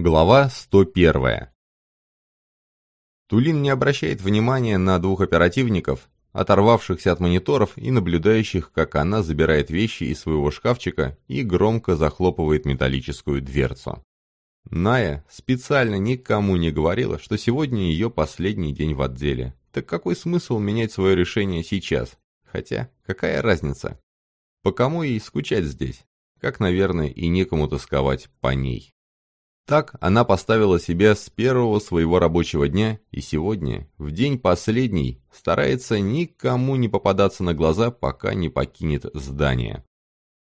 Глава 101. Тулин не обращает внимания на двух оперативников, оторвавшихся от мониторов и наблюдающих, как она забирает вещи из своего шкафчика и громко захлопывает металлическую дверцу. Ная специально никому не говорила, что сегодня ее последний день в отделе. Так какой смысл менять свое решение сейчас? Хотя, какая разница? По кому ей скучать здесь? Как, наверное, и некому тосковать по ней. Так она поставила себя с первого своего рабочего дня и сегодня, в день последний, старается никому не попадаться на глаза, пока не покинет здание.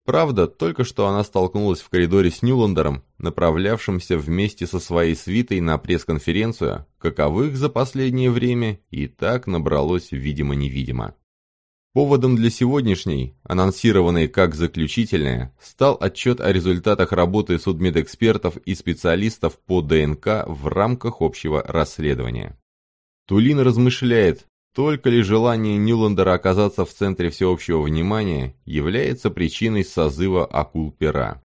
Правда, только что она столкнулась в коридоре с Нюландером, направлявшимся вместе со своей свитой на пресс-конференцию, каковых за последнее время и так набралось видимо-невидимо. Поводом для сегодняшней, анонсированной как заключительная, стал отчет о результатах работы судмедэкспертов и специалистов по ДНК в рамках общего расследования. Тулин размышляет, только ли желание Нюландера оказаться в центре всеобщего внимания является причиной созыва акул-пера.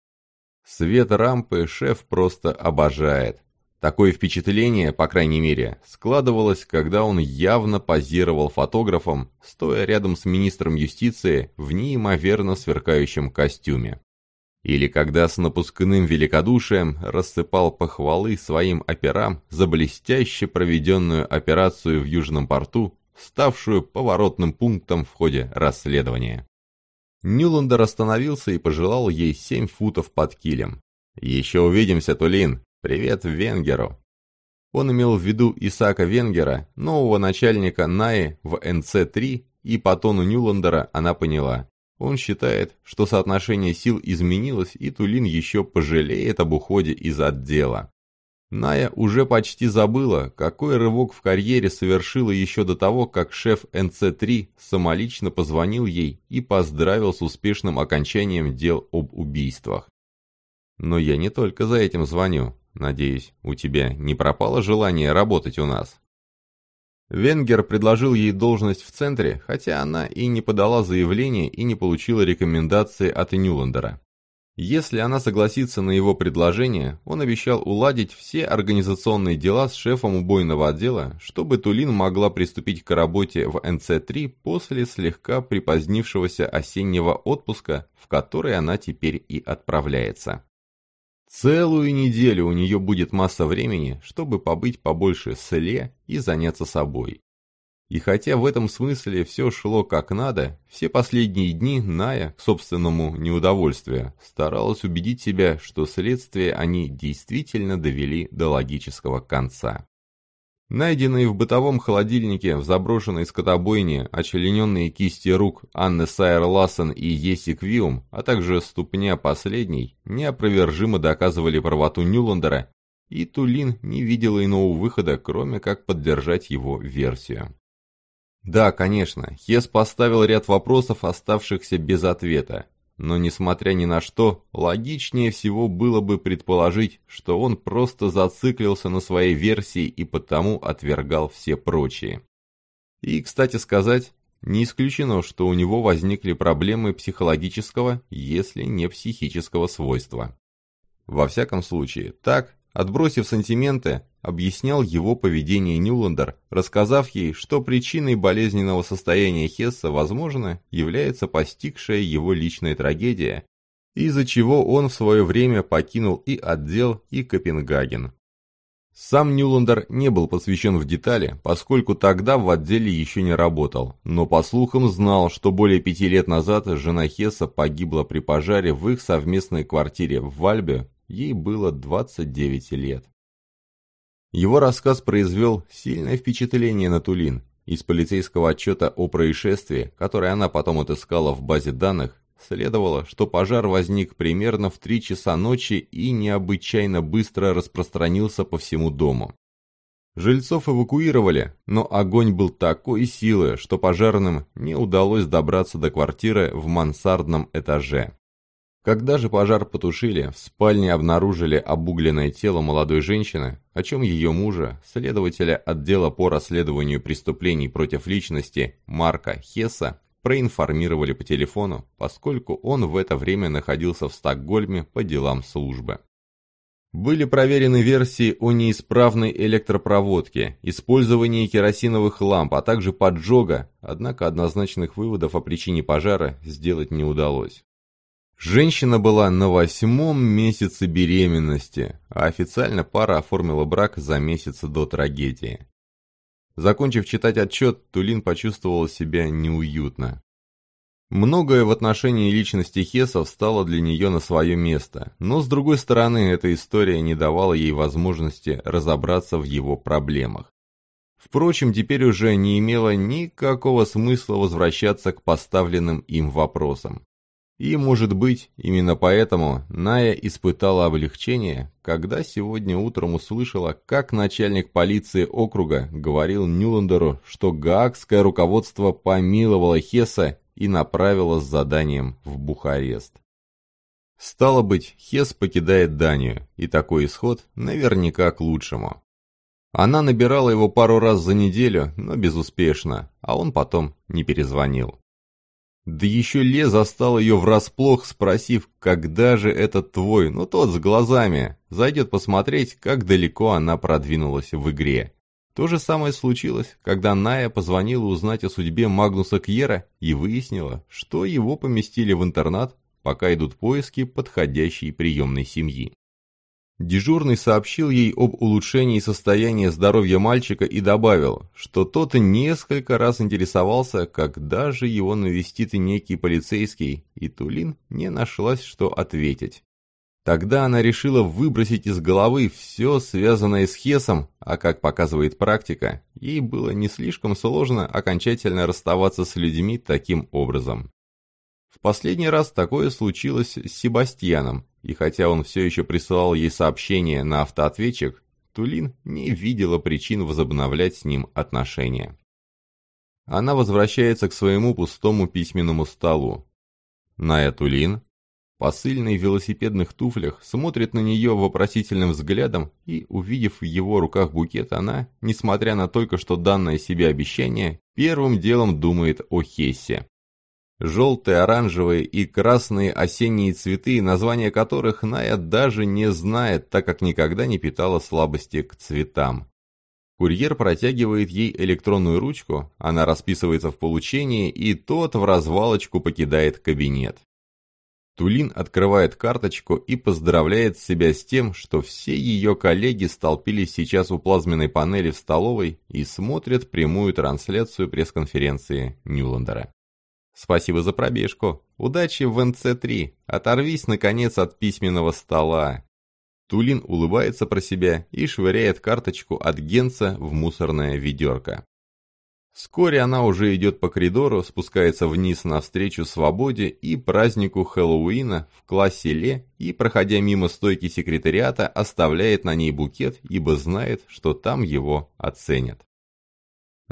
Свет рампы шеф просто обожает. Такое впечатление, по крайней мере, складывалось, когда он явно позировал фотографом, стоя рядом с министром юстиции в неимоверно сверкающем костюме. Или когда с напускным великодушием рассыпал похвалы своим операм за блестяще проведенную операцию в Южном порту, ставшую поворотным пунктом в ходе расследования. Нюландер остановился и пожелал ей семь футов под килем. «Еще увидимся, Тулин!» «Привет Венгеру!» Он имел в виду Исаака Венгера, нового начальника НАИ в НЦ-3, и по тону Нюландера она поняла. Он считает, что соотношение сил изменилось, и Тулин еще пожалеет об уходе из отдела. Ная уже почти забыла, какой рывок в карьере совершила еще до того, как шеф НЦ-3 самолично позвонил ей и поздравил с успешным окончанием дел об убийствах. Но я не только за этим звоню. Надеюсь, у тебя не пропало желание работать у нас?» Венгер предложил ей должность в центре, хотя она и не подала заявление и не получила рекомендации от Нюландера. Если она согласится на его предложение, он обещал уладить все организационные дела с шефом убойного отдела, чтобы Тулин могла приступить к работе в НЦ-3 после слегка припозднившегося осеннего отпуска, в который она теперь и отправляется. Целую неделю у нее будет масса времени, чтобы побыть побольше с Ле и заняться собой. И хотя в этом смысле все шло как надо, все последние дни Ная, к собственному неудовольствию, старалась убедить себя, что следствие они действительно довели до логического конца. Найденные в бытовом холодильнике в заброшенной скотобойне очлененные кисти рук Анны Сайер Лассен и Еси Квиум, а также ступня последней, неопровержимо доказывали правоту Нюландера, и Тулин не видела иного выхода, кроме как поддержать его версию. Да, конечно, Хес поставил ряд вопросов, оставшихся без ответа, но, несмотря ни на что, логичнее всего было бы предположить, что он просто зациклился на своей версии и потому отвергал все прочие. И, кстати сказать, не исключено, что у него возникли проблемы психологического, если не психического свойства. Во всяком случае, так, отбросив сантименты, объяснял его поведение Нюландер, рассказав ей, что причиной болезненного состояния Хесса, возможно, является постигшая его личная трагедия, из-за чего он в свое время покинул и отдел, и Копенгаген. Сам Нюландер не был посвящен в детали, поскольку тогда в отделе еще не работал, но по слухам знал, что более пяти лет назад жена Хесса погибла при пожаре в их совместной квартире в Вальбе, ей было 29 лет. Его рассказ произвел сильное впечатление на Тулин. Из полицейского отчета о происшествии, который она потом отыскала в базе данных, следовало, что пожар возник примерно в 3 часа ночи и необычайно быстро распространился по всему дому. Жильцов эвакуировали, но огонь был такой силы, что пожарным не удалось добраться до квартиры в мансардном этаже. Когда же пожар потушили, в спальне обнаружили обугленное тело молодой женщины, о чем ее мужа, следователя отдела по расследованию преступлений против личности Марка Хесса, проинформировали по телефону, поскольку он в это время находился в Стокгольме по делам службы. Были проверены версии о неисправной электропроводке, использовании керосиновых ламп, а также поджога, однако однозначных выводов о причине пожара сделать не удалось. Женщина была на восьмом месяце беременности, а официально пара оформила брак за месяц до трагедии. Закончив читать отчет, Тулин почувствовала себя неуютно. Многое в отношении личности Хесов стало для нее на свое место, но с другой стороны, эта история не давала ей возможности разобраться в его проблемах. Впрочем, теперь уже не имело никакого смысла возвращаться к поставленным им вопросам. И, может быть, именно поэтому Ная испытала облегчение, когда сегодня утром услышала, как начальник полиции округа говорил Нюландеру, что гаагское руководство помиловало Хесса и направила с заданием в Бухарест. Стало быть, Хес покидает Данию, и такой исход наверняка к лучшему. Она набирала его пару раз за неделю, но безуспешно, а он потом не перезвонил. Да еще Ле застал ее врасплох, спросив, когда же этот твой, ну тот с глазами, зайдет посмотреть, как далеко она продвинулась в игре. То же самое случилось, когда Ная позвонила узнать о судьбе Магнуса Кьера и выяснила, что его поместили в интернат, пока идут поиски подходящей приемной семьи. Дежурный сообщил ей об улучшении состояния здоровья мальчика и добавил, что тот несколько раз интересовался, когда же его навестит некий полицейский, и Тулин не нашлась, что ответить. Тогда она решила выбросить из головы все связанное с Хесом, а как показывает практика, ей было не слишком сложно окончательно расставаться с людьми таким образом. В последний раз такое случилось с Себастьяном, и хотя он все еще присылал ей сообщения на автоответчик, Тулин не видела причин возобновлять с ним отношения. Она возвращается к своему пустому письменному столу. Ная Тулин Посыльный в велосипедных туфлях смотрит на нее вопросительным взглядом, и, увидев в его руках букет, она, несмотря на только что данное себе обещание, первым делом думает о Хессе. Желтые, оранжевые и красные осенние цветы, названия которых Ная даже не знает, так как никогда не питала слабости к цветам. Курьер протягивает ей электронную ручку, она расписывается в получении, и тот в развалочку покидает кабинет. Тулин открывает карточку и поздравляет себя с тем, что все ее коллеги столпились сейчас у плазменной панели в столовой и смотрят прямую трансляцию пресс-конференции Ньюландера. Спасибо за пробежку. Удачи в НЦ-3. Оторвись, наконец, от письменного стола. Тулин улыбается про себя и швыряет карточку от Генца в мусорное ведерко. Вскоре она уже идет по коридору, спускается вниз навстречу свободе и празднику Хэллоуина в классе Ле и, проходя мимо стойки секретариата, оставляет на ней букет, ибо знает, что там его оценят.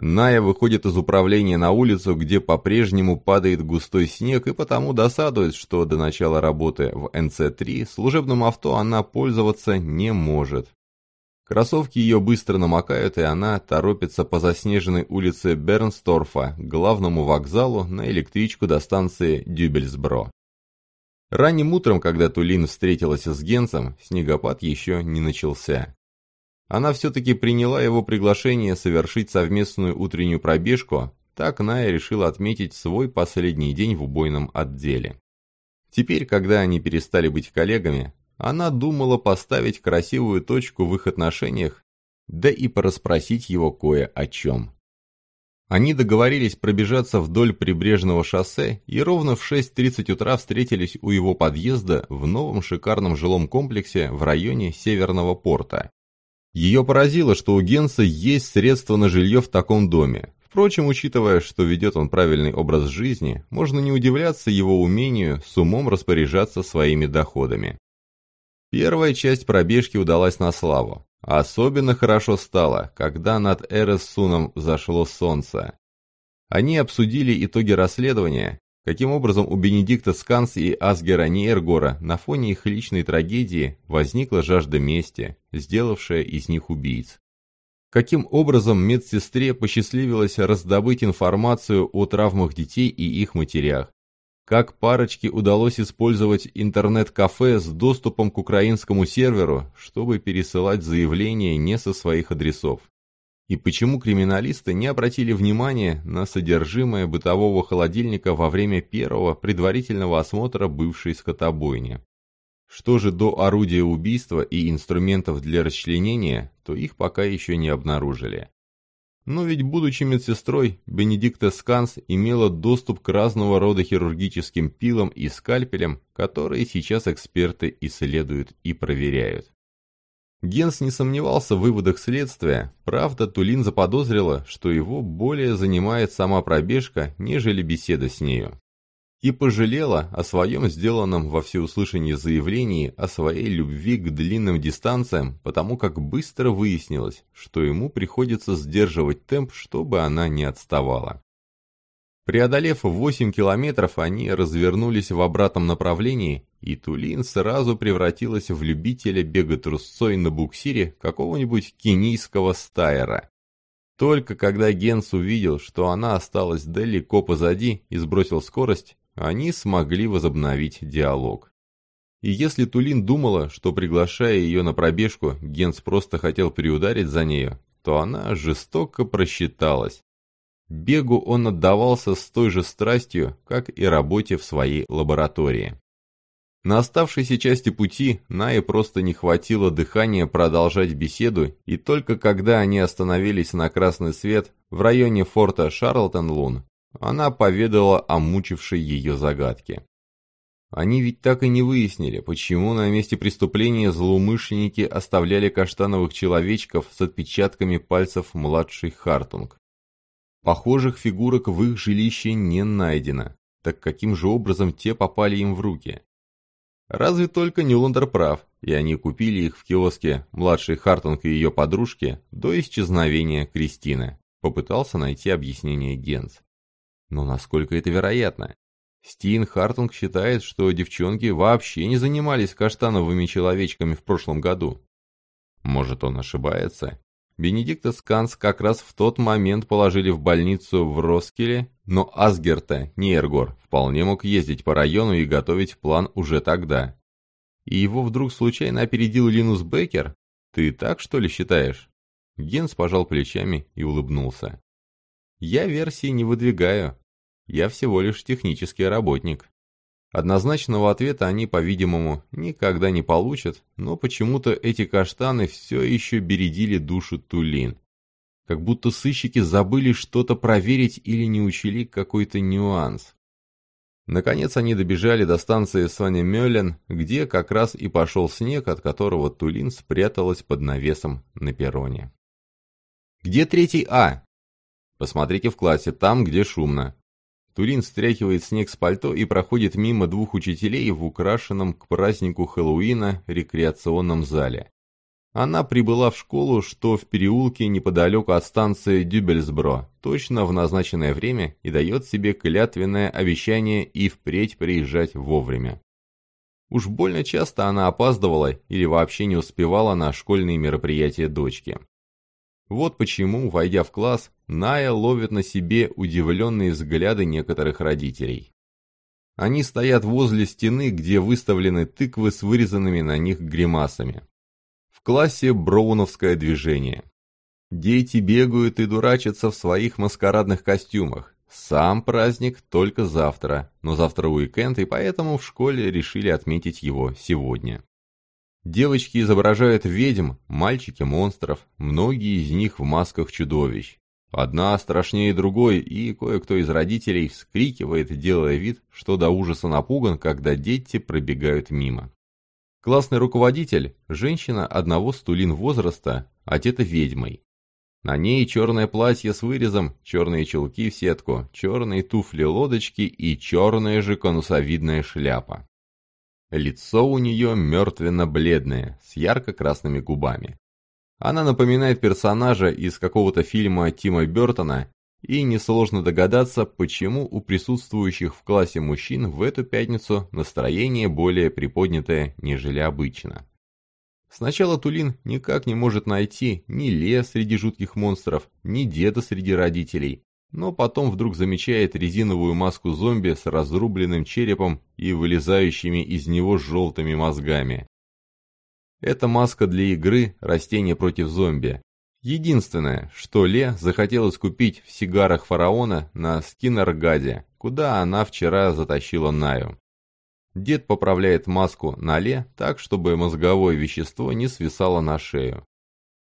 Ная выходит из управления на улицу, где по-прежнему падает густой снег, и потому досадует, что до начала работы в НЦ-3 служебным авто она пользоваться не может. Кроссовки ее быстро намокают, и она торопится по заснеженной улице Бернсторфа к главному вокзалу на электричку до станции Дюбельсбро. Ранним утром, когда Тулин встретилась с Генцем, снегопад еще не начался. Она все-таки приняла его приглашение совершить совместную утреннюю пробежку, так Ная решила отметить свой последний день в убойном отделе. Теперь, когда они перестали быть коллегами, она думала поставить красивую точку в их отношениях, да и порасспросить его кое о чем. Они договорились пробежаться вдоль прибрежного шоссе и ровно в 6.30 утра встретились у его подъезда в новом шикарном жилом комплексе в районе Северного порта. Ее поразило, что у Генса есть средства на жилье в таком доме. Впрочем, учитывая, что ведет он правильный образ жизни, можно не удивляться его умению с умом распоряжаться своими доходами. Первая часть пробежки удалась на славу. Особенно хорошо стало, когда над Эрессуном зашло солнце. Они обсудили итоги расследования, каким образом у Бенедикта Сканс и Асгера Нейргора на фоне их личной трагедии возникла жажда мести, сделавшая из них убийц. Каким образом медсестре посчастливилось раздобыть информацию о травмах детей и их матерях, как парочке удалось использовать интернет-кафе с доступом к украинскому серверу, чтобы пересылать заявления не со своих адресов. И почему криминалисты не обратили внимания на содержимое бытового холодильника во время первого предварительного осмотра бывшей скотобойни? Что же до орудия убийства и инструментов для расчленения, то их пока еще не обнаружили. Но ведь, будучи медсестрой, Бенедикта Сканс имела доступ к разного рода хирургическим пилам и скальпелям, которые сейчас эксперты исследуют и проверяют. Генс не сомневался в выводах следствия, правда, Тулин заподозрила, что его более занимает сама пробежка, нежели беседа с нею и пожалела о своем сделанном во всеуслышании заявлении о своей любви к длинным дистанциям, потому как быстро выяснилось, что ему приходится сдерживать темп, чтобы она не отставала. Преодолев 8 километров, они развернулись в обратном направлении, и Тулин сразу превратилась в любителя бега трусцой на буксире какого-нибудь кенийского стайера. Только когда Генс увидел, что она осталась далеко позади и сбросил скорость, они смогли возобновить диалог. И если Тулин думала, что приглашая ее на пробежку, Генс просто хотел приударить за нею, то она жестоко просчиталась. Бегу он отдавался с той же страстью, как и работе в своей лаборатории. На оставшейся части пути Нае просто не хватило дыхания продолжать беседу, и только когда они остановились на красный свет в районе форта Шарлтон-Лун, она поведала о мучившей ее загадке. Они ведь так и не выяснили, почему на месте преступления злоумышленники оставляли каштановых человечков с отпечатками пальцев младший Хартунг. Похожих фигурок в их жилище не найдено, так каким же образом те попали им в руки? Разве только Нюландер прав, и они купили их в киоске младший Хартунг и ее подружки до исчезновения Кристины. Попытался найти объяснение Генс. Но насколько это вероятно? Стин Хартунг считает, что девчонки вообще не занимались каштановыми человечками в прошлом году. Может, он ошибается? Бенедикта Сканс как раз в тот момент положили в больницу в Роскеле, но Асгерта, не Эргор, вполне мог ездить по району и готовить план уже тогда. И его вдруг случайно опередил Линус Беккер? Ты так, что ли, считаешь? Генс пожал плечами и улыбнулся. Я версии не выдвигаю. Я всего лишь технический работник. Однозначного ответа они, по-видимому, никогда не получат, но почему-то эти каштаны все еще бередили душу Тулин. Как будто сыщики забыли что-то проверить или не учили какой-то нюанс. Наконец они добежали до станции Саня-Мёлен, где как раз и пошел снег, от которого Тулин спряталась под навесом на перроне. «Где третий А?» Посмотрите в классе, там, где шумно. Турин стряхивает снег с пальто и проходит мимо двух учителей в украшенном к празднику Хэллоуина рекреационном зале. Она прибыла в школу, что в переулке неподалеку от станции Дюбельсбро, точно в назначенное время и дает себе клятвенное обещание и впредь приезжать вовремя. Уж больно часто она опаздывала или вообще не успевала на школьные мероприятия дочки. Вот почему, войдя в класс, Ная ловит на себе удивленные взгляды некоторых родителей. Они стоят возле стены, где выставлены тыквы с вырезанными на них гримасами. В классе броуновское движение. Дети бегают и дурачатся в своих маскарадных костюмах. Сам праздник только завтра, но завтра уикенд, и поэтому в школе решили отметить его сегодня. Девочки изображают ведьм, мальчики – монстров, многие из них в масках чудовищ. Одна страшнее другой, и кое-кто из родителей вскрикивает, делая вид, что до ужаса напуган, когда дети пробегают мимо. Классный руководитель – женщина одного стулин возраста, одета ведьмой. На ней черное платье с вырезом, черные чулки в сетку, черные туфли-лодочки и черная же конусовидная шляпа. Лицо у нее мертвенно-бледное, с ярко-красными губами. Она напоминает персонажа из какого-то фильма Тима Бертона, и несложно догадаться, почему у присутствующих в классе мужчин в эту пятницу настроение более приподнятое, нежели обычно. Сначала Тулин никак не может найти ни Ле среди жутких монстров, ни деда среди родителей, но потом вдруг замечает резиновую маску зомби с разрубленным черепом и вылезающими из него желтыми мозгами. Это маска для игры «Растение против зомби». Единственное, что Ле захотелось купить в сигарах фараона на Скиннергаде, куда она вчера затащила Наю. Дед поправляет маску на Ле так, чтобы мозговое вещество не свисало на шею.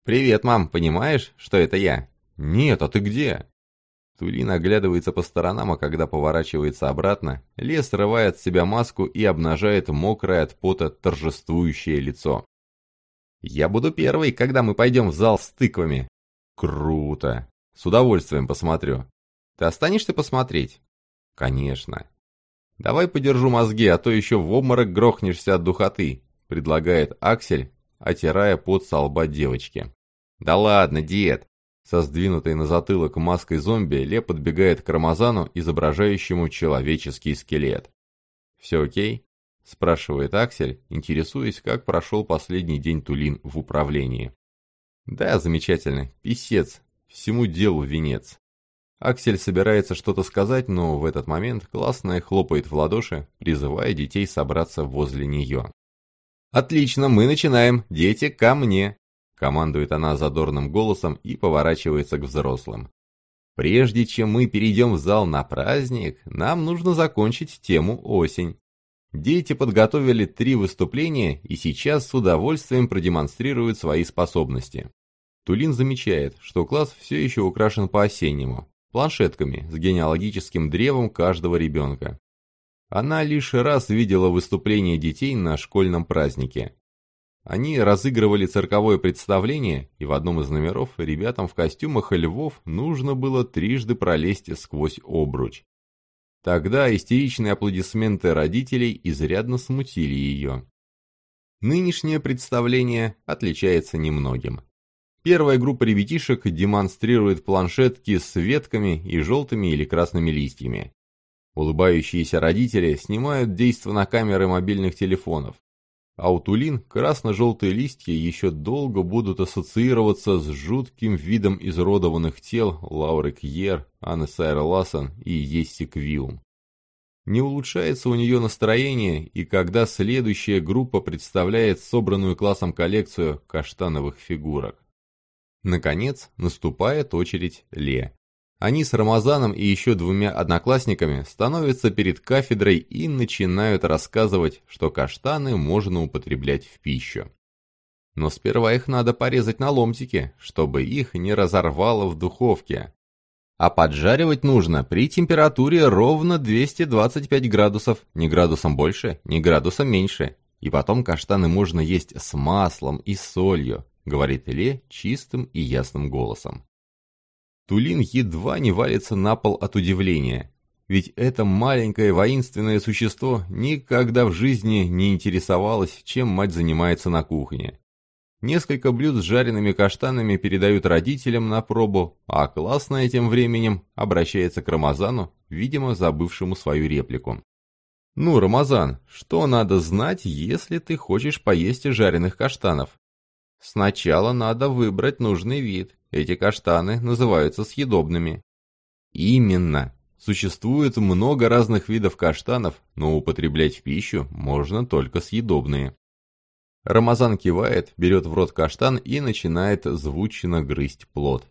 «Привет, мам, понимаешь, что это я?» «Нет, а ты где?» Тулин оглядывается по сторонам, а когда поворачивается обратно, Ле срывает с себя маску и обнажает мокрое от пота торжествующее лицо. «Я буду первый, когда мы пойдем в зал с тыквами». «Круто! С удовольствием посмотрю. Ты останешься посмотреть?» «Конечно». «Давай подержу мозги, а то еще в обморок грохнешься от духоты», предлагает Аксель, отирая пот со лба девочки. «Да ладно, дед!» Со сдвинутой на затылок маской зомби Ле подбегает к Рамазану, изображающему человеческий скелет. «Все окей?» – спрашивает Аксель, интересуясь, как прошел последний день Тулин в управлении. «Да, замечательно. Писец. Всему делу венец». Аксель собирается что-то сказать, но в этот момент классная хлопает в ладоши, призывая детей собраться возле нее. «Отлично, мы начинаем. Дети, ко мне!» Командует она задорным голосом и поворачивается к взрослым. «Прежде чем мы перейдем в зал на праздник, нам нужно закончить тему «Осень». Дети подготовили три выступления и сейчас с удовольствием продемонстрируют свои способности. Тулин замечает, что класс все еще украшен по-осеннему, планшетками с генеалогическим древом каждого ребенка. Она лишь раз видела выступление детей на школьном празднике. Они разыгрывали цирковое представление, и в одном из номеров ребятам в костюмах львов нужно было трижды пролезть сквозь обруч. Тогда истеричные аплодисменты родителей изрядно смутили ее. Нынешнее представление отличается немногим. Первая группа ребятишек демонстрирует планшетки с ветками и желтыми или красными листьями. Улыбающиеся родители снимают действо на камеры мобильных телефонов. А у Тулин красно-желтые листья еще долго будут ассоциироваться с жутким видом изродованных тел Лауры Кьер, Анны Сайр Лассен и Есси Квиум. Не улучшается у нее настроение, и когда следующая группа представляет собранную классом коллекцию каштановых фигурок. Наконец, наступает очередь Ле. Они с Рамазаном и еще двумя одноклассниками становятся перед кафедрой и начинают рассказывать, что каштаны можно употреблять в пищу. Но сперва их надо порезать на ломтики, чтобы их не разорвало в духовке. А поджаривать нужно при температуре ровно 225 градусов, ни градусом больше, ни градусом меньше. И потом каштаны можно есть с маслом и солью, — говорит Ле чистым и ясным голосом. Тулин едва не валится на пол от удивления, ведь это маленькое воинственное существо никогда в жизни не интересовалось, чем мать занимается на кухне. Несколько блюд с жареными каштанами передают родителям на пробу, а классная тем временем обращается к Рамазану, видимо, забывшему свою реплику. «Ну, Рамазан, что надо знать, если ты хочешь поесть жареных каштанов?» Сначала надо выбрать нужный вид. Эти каштаны называются съедобными. Именно. Существует много разных видов каштанов, но употреблять в пищу можно только съедобные. Рамазан кивает, берет в рот каштан и начинает звучно грызть плод.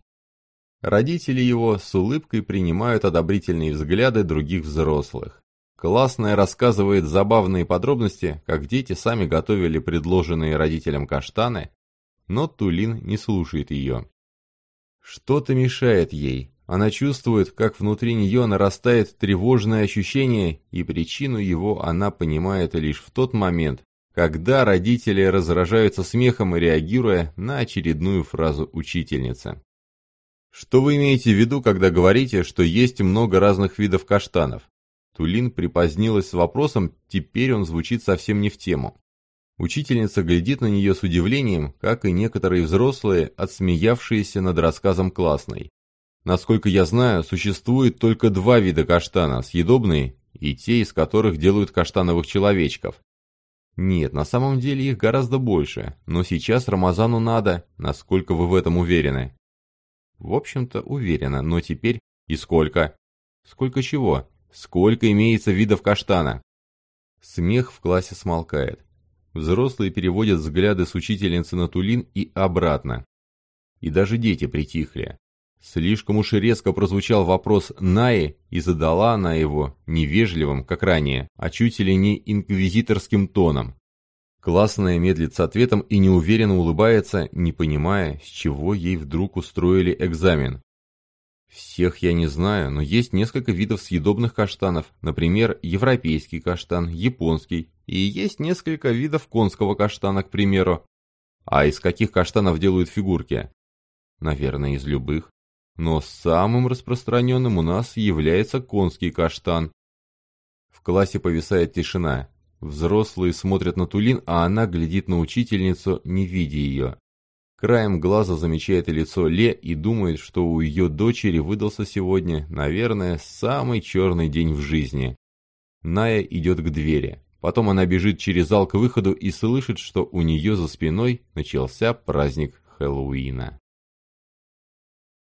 Родители его с улыбкой принимают одобрительные взгляды других взрослых. Классная рассказывает забавные подробности, как дети сами готовили предложенные родителям каштаны, но Тулин не слушает ее. Что-то мешает ей. Она чувствует, как внутри нее нарастает тревожное ощущение, и причину его она понимает лишь в тот момент, когда родители разражаются смехом, реагируя на очередную фразу учительницы. Что вы имеете в виду, когда говорите, что есть много разных видов каштанов? Тулин припозднилась с вопросом, теперь он звучит совсем не в тему. Учительница глядит на нее с удивлением, как и некоторые взрослые, отсмеявшиеся над рассказом классной. Насколько я знаю, существует только два вида каштана – съедобные и те, из которых делают каштановых человечков. Нет, на самом деле их гораздо больше, но сейчас Рамазану надо, насколько вы в этом уверены. В общем-то, уверена, но теперь И сколько? Сколько чего? Сколько имеется видов каштана? Смех в классе смолкает. Взрослые переводят взгляды с учительницы на Тулин и обратно. И даже дети притихли. Слишком уж резко прозвучал вопрос Наи, и задала она его невежливым, как ранее, а чуть ли не инквизиторским тоном. Классная медлит с ответом и неуверенно улыбается, не понимая, с чего ей вдруг устроили экзамен. Всех я не знаю, но есть несколько видов съедобных каштанов, например, европейский каштан, японский, и есть несколько видов конского каштана, к примеру. А из каких каштанов делают фигурки? Наверное, из любых. Но самым распространенным у нас является конский каштан. В классе повисает тишина. Взрослые смотрят на Тулин, а она глядит на учительницу, не видя ее. Краем глаза замечает лицо Ле и думает, что у ее дочери выдался сегодня, наверное, самый черный день в жизни. Ная идет к двери. Потом она бежит через зал к выходу и слышит, что у нее за спиной начался праздник Хэллоуина.